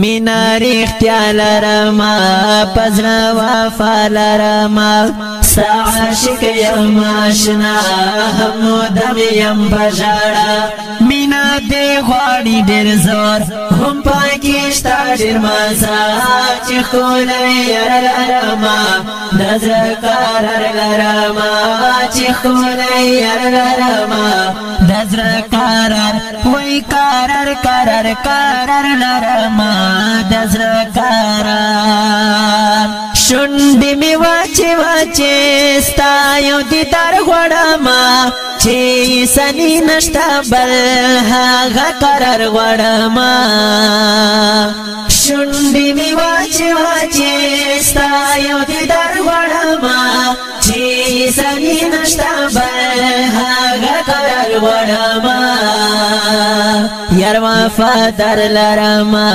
مینا ریختیا لرما پزنا وفا لرما سعاشق یم آشنا همودم یم بجارا مینا دی غواړي ډیر زور هم پاکشتا ډیر مزا چې خولای لرما دزرکار لرما چې خولای لرما دزرکار وای کرر کرر نرما دزر کرر شنڈی می واچی واچی ستایو دیدار غوڑما چی سنی نشتا بل هاگا کرر غوڑما شنڈی می واچی واچی ستایو دیدار غوڑما چی سنی نشتا بل هاگا کرر غوڑما یار وفادار لرما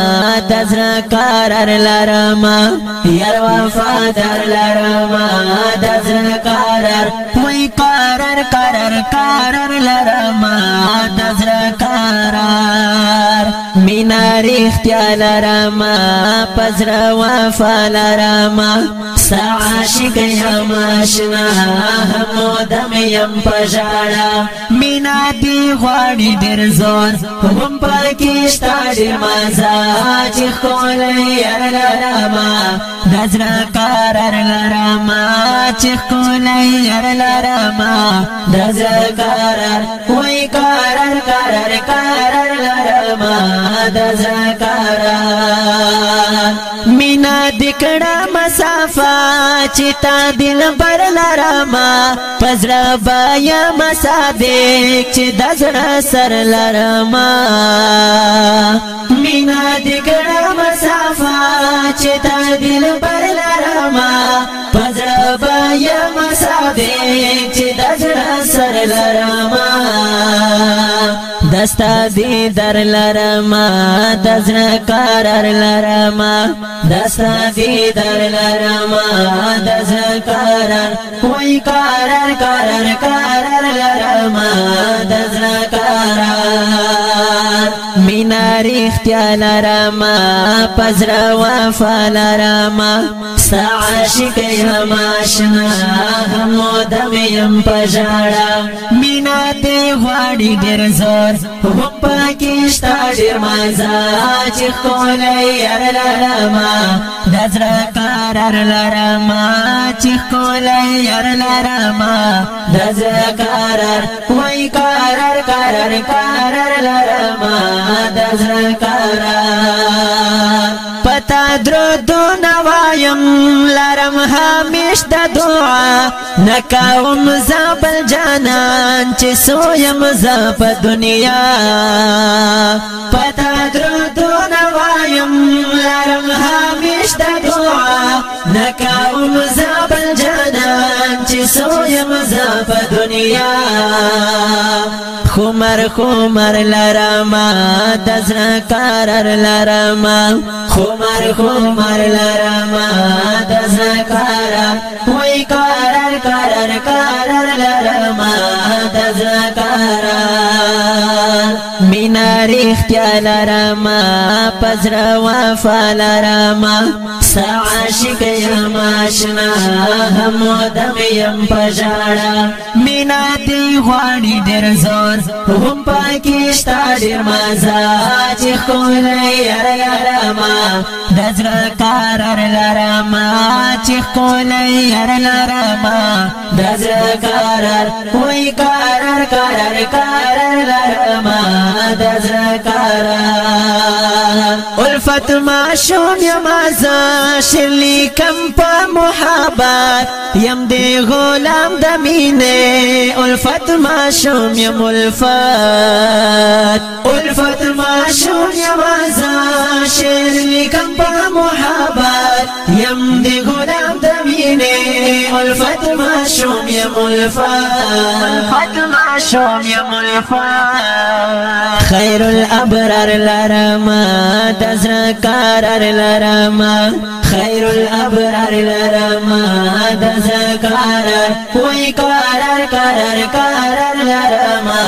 دزر قرار لرما یار وفادار لرما دزر قرار مې قرار قرار قرار لرما دزر قرار مینا ریختیا لراما پزر وفا لراما سعاشق یم آشنا همودم یم پجارا مینا دی غواری دیر زور هم پاکشتا دیر مازا چی خول یر لراما دزرا قرار لرما چې کولای هر لرما دزرا قرار وای قرار قرار قرار لرما دزرا قرار مینا دکړه مسافا چې تا دل بر لرما پزړه بایا مصادق چې دزړه سر لرما مینا دکړه مسافا چې تا دل بر لرما پزړه بایا مصادق چې دزړه سر لرما دستا دی در لرما دزن قرار لرما دستا دی در لرما دزن قرار کوئی قرار قرار قرار لرما دزن قرار مینا ریختیا لرما پزر وفا لرما سا عاشقی هم آشنا همو دمیم پجارا مینا تی غواړي ډیر زور هم پکې شتا ډیر مزا چې کولای ير لرما نظر قرار لرما چې کولای ير لرما نظر قرار وای قرار قرار قرار لرما دزر کارا پتا درو دو نوایم لرم همیش د دعا نکاوم زابل جانان چې سویم زپ دنیا پتا درو دو نوایم لرم همیش د دعا نکاوم زابل جانان سویم زا په دنیا خمر خمر لرما دزر کارر لرما خمر خمر لرما دزر کارا وی کارر کارر کارر لرما دزر کارا لار اختیال راما پزر وفال راما سا عاشق یم آشنا همودم یم پجارا مینا دی غواړي ډېر زور هم پاکی شتا ډېر مزا چې خول یار یار ما دزر کارر لرما چې خول یار لرما دز قرار وای قرار قرار قرار لرما دز قرار الفت ما شوم یما ز شلی کم په محبت یم دی غلام د مینې الفت ما شوم یم الفت الفت ما شوم یما ز شلی کم په محبت یم دی غلام د ویني الفت ما شوم يا ملفا خير الابرار لرما تزرا لرما خیر الابرار لرما دز قرار کوئی قرار قرار قرار لرما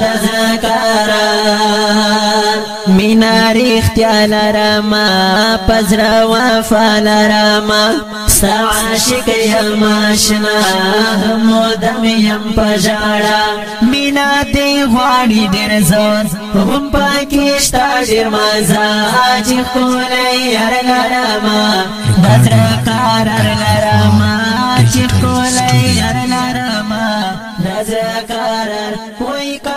دز قرار مینار اختیال رما پزر وفا لرما سعاشق یم آشنا مودم یم پجارا مینا دی غواړي ډیر زور هم په ډیر مزه چې کولای هر لرما بس را قرار لرما چې کولای هر لرما نظر قرار کوئی